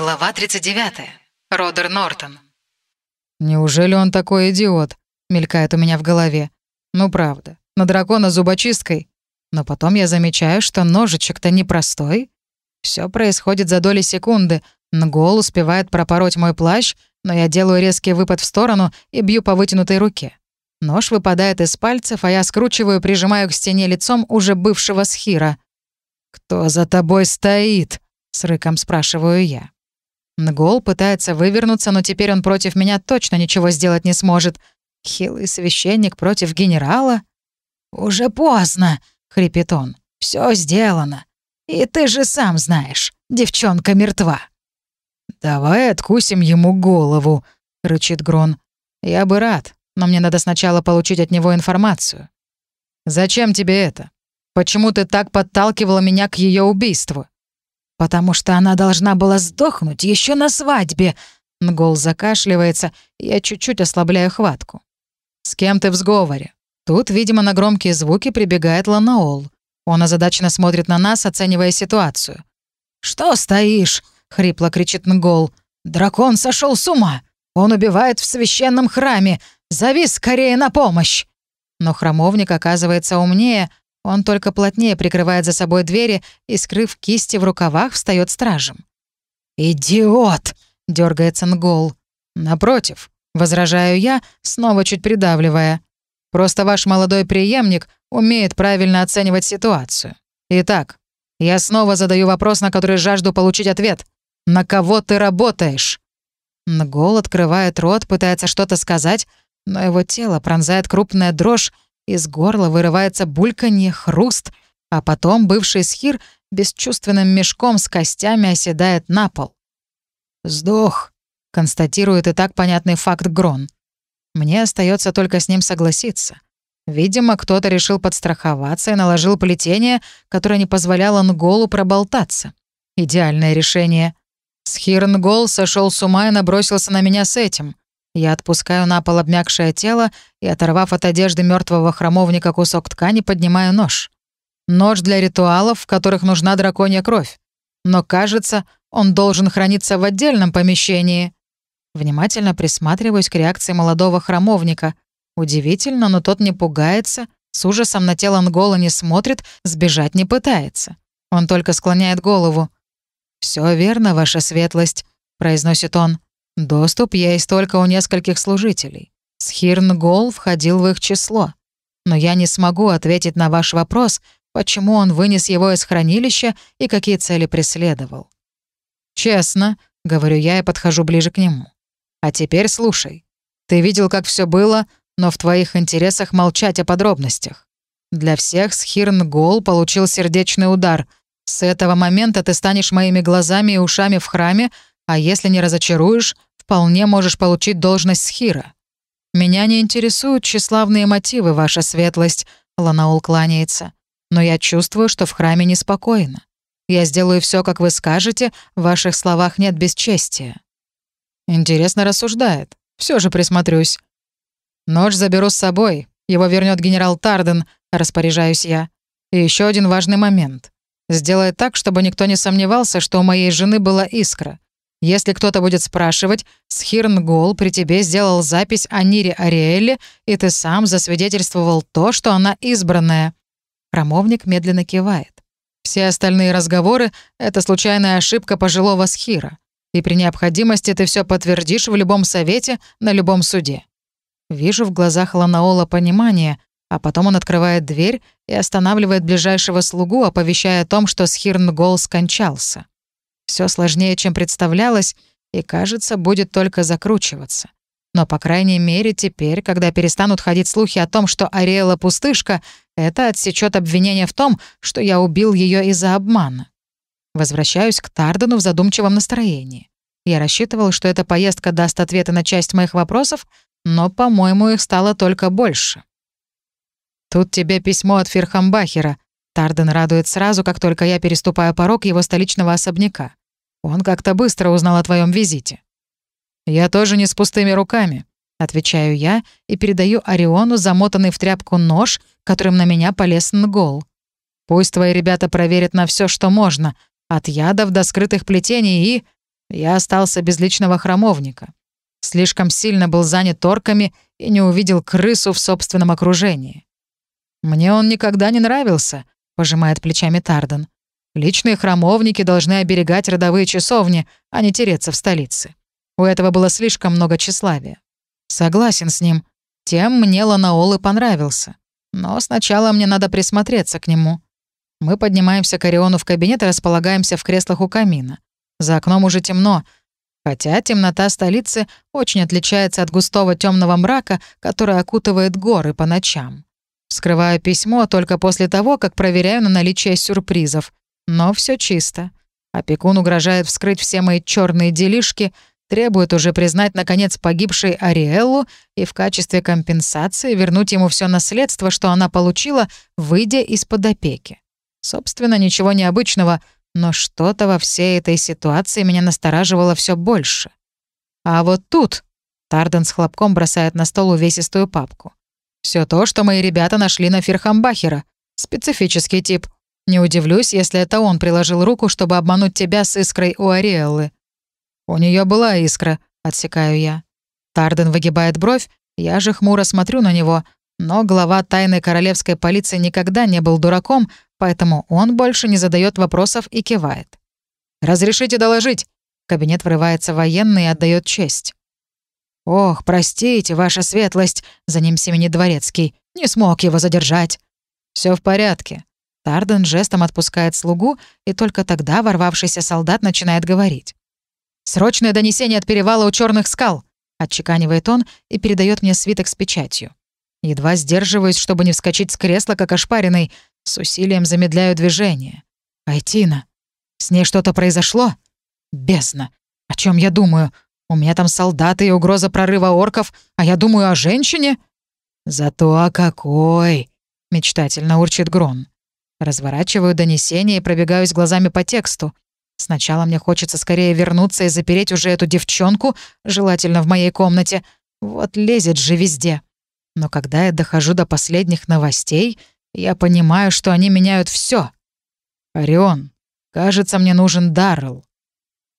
Глава 39. Родер Нортон. «Неужели он такой идиот?» — мелькает у меня в голове. «Ну правда, на дракона зубочисткой. Но потом я замечаю, что ножичек-то непростой. Все происходит за доли секунды. Нгол успевает пропороть мой плащ, но я делаю резкий выпад в сторону и бью по вытянутой руке. Нож выпадает из пальцев, а я скручиваю прижимаю к стене лицом уже бывшего схира. «Кто за тобой стоит?» — с рыком спрашиваю я. Нгол пытается вывернуться, но теперь он против меня точно ничего сделать не сможет. Хилый священник против генерала? «Уже поздно», — хрипит он. Все сделано. И ты же сам знаешь, девчонка мертва». «Давай откусим ему голову», — рычит Грон. «Я бы рад, но мне надо сначала получить от него информацию. Зачем тебе это? Почему ты так подталкивала меня к ее убийству?» «Потому что она должна была сдохнуть еще на свадьбе», — Нгол закашливается, я чуть-чуть ослабляю хватку. «С кем ты в сговоре?» Тут, видимо, на громкие звуки прибегает Ланаол. Он озадаченно смотрит на нас, оценивая ситуацию. «Что стоишь?» — хрипло кричит Нгол. «Дракон сошел с ума! Он убивает в священном храме! Зови скорее на помощь!» Но храмовник оказывается умнее, он только плотнее прикрывает за собой двери и, скрыв кисти в рукавах, встает стражем. «Идиот!» — дергается Нгол. «Напротив», — возражаю я, снова чуть придавливая. «Просто ваш молодой преемник умеет правильно оценивать ситуацию. Итак, я снова задаю вопрос, на который жажду получить ответ. На кого ты работаешь?» Нгол открывает рот, пытается что-то сказать, но его тело пронзает крупная дрожь, из горла вырывается бульканье, хруст, а потом бывший схир бесчувственным мешком с костями оседает на пол. «Сдох», — констатирует и так понятный факт Грон. Мне остается только с ним согласиться. Видимо, кто-то решил подстраховаться и наложил плетение, которое не позволяло Нголу проболтаться. Идеальное решение. Схир Нгол сошел с ума и набросился на меня с этим. Я отпускаю на пол обмякшее тело и, оторвав от одежды мертвого храмовника кусок ткани, поднимаю нож. Нож для ритуалов, в которых нужна драконья кровь. Но, кажется, он должен храниться в отдельном помещении. Внимательно присматриваюсь к реакции молодого храмовника. Удивительно, но тот не пугается, с ужасом на тело Нгола не смотрит, сбежать не пытается. Он только склоняет голову. Все верно, ваша светлость», — произносит он. Доступ есть только у нескольких служителей. Схирнгол входил в их число. Но я не смогу ответить на ваш вопрос, почему он вынес его из хранилища и какие цели преследовал. «Честно», — говорю я и подхожу ближе к нему. «А теперь слушай. Ты видел, как все было, но в твоих интересах молчать о подробностях. Для всех Схирнгол получил сердечный удар. С этого момента ты станешь моими глазами и ушами в храме, а если не разочаруешь, вполне можешь получить должность схира. Меня не интересуют тщеславные мотивы, ваша светлость», — Ланаул кланяется. «Но я чувствую, что в храме неспокойно. Я сделаю все, как вы скажете, в ваших словах нет бесчестия». Интересно рассуждает. Все же присмотрюсь. Нож заберу с собой. Его вернет генерал Тарден, распоряжаюсь я. И еще один важный момент. Сделай так, чтобы никто не сомневался, что у моей жены была искра. Если кто-то будет спрашивать, Схирнгол при тебе сделал запись о Нире Ариэле, и ты сам засвидетельствовал то, что она избранная». Храмовник медленно кивает. Все остальные разговоры — это случайная ошибка пожилого Схира. И при необходимости ты все подтвердишь в любом совете, на любом суде. Вижу в глазах Ланаола понимание, а потом он открывает дверь и останавливает ближайшего слугу, оповещая о том, что Схирнгол скончался. Все сложнее, чем представлялось, и, кажется, будет только закручиваться. Но, по крайней мере, теперь, когда перестанут ходить слухи о том, что Ариэла пустышка, это отсечет обвинение в том, что я убил ее из-за обмана. Возвращаюсь к Тардену в задумчивом настроении. Я рассчитывал, что эта поездка даст ответы на часть моих вопросов, но, по-моему, их стало только больше. «Тут тебе письмо от Фирхамбахера». Тарден радует сразу, как только я переступаю порог его столичного особняка. Он как-то быстро узнал о твоем визите». «Я тоже не с пустыми руками», — отвечаю я и передаю Ориону замотанный в тряпку нож, которым на меня полез Нгол. «Пусть твои ребята проверят на все, что можно, от ядов до скрытых плетений и...» Я остался без личного храмовника. Слишком сильно был занят торками и не увидел крысу в собственном окружении. «Мне он никогда не нравился», — пожимает плечами Тарден. «Личные храмовники должны оберегать родовые часовни, а не тереться в столице. У этого было слишком много тщеславия». Согласен с ним. Тем мне Ланаол и понравился. Но сначала мне надо присмотреться к нему. Мы поднимаемся к Ориону в кабинет и располагаемся в креслах у камина. За окном уже темно, хотя темнота столицы очень отличается от густого темного мрака, который окутывает горы по ночам. Вскрываю письмо только после того, как проверяю на наличие сюрпризов. Но все чисто. Опекун угрожает вскрыть все мои черные делишки, требует уже признать, наконец, погибшей Ариэллу и в качестве компенсации вернуть ему все наследство, что она получила, выйдя из-под опеки. Собственно, ничего необычного, но что-то во всей этой ситуации меня настораживало все больше. А вот тут Тарден с хлопком бросает на стол увесистую папку. Все то, что мои ребята нашли на Ферхамбахера. Специфический тип. Не удивлюсь, если это он приложил руку, чтобы обмануть тебя с искрой у Ариэллы. У нее была искра, отсекаю я. Тарден выгибает бровь, я же хмуро смотрю на него, но глава тайной королевской полиции никогда не был дураком, поэтому он больше не задает вопросов и кивает. «Разрешите доложить?» В кабинет врывается военный и отдает честь. «Ох, простите, ваша светлость», — за ним семенит дворецкий. «Не смог его задержать». Все в порядке». Тарден жестом отпускает слугу, и только тогда ворвавшийся солдат начинает говорить. «Срочное донесение от перевала у черных скал», — отчеканивает он и передает мне свиток с печатью. Едва сдерживаюсь, чтобы не вскочить с кресла, как ошпаренный, с усилием замедляю движение. «Айтина, с ней что-то произошло?» «Бездна! О чем я думаю? У меня там солдаты и угроза прорыва орков, а я думаю о женщине?» «Зато о какой!» — мечтательно урчит Грон. Разворачиваю донесение и пробегаюсь глазами по тексту. Сначала мне хочется скорее вернуться и запереть уже эту девчонку, желательно в моей комнате. Вот лезет же везде. Но когда я дохожу до последних новостей, я понимаю, что они меняют все. «Орион, кажется, мне нужен Даррелл».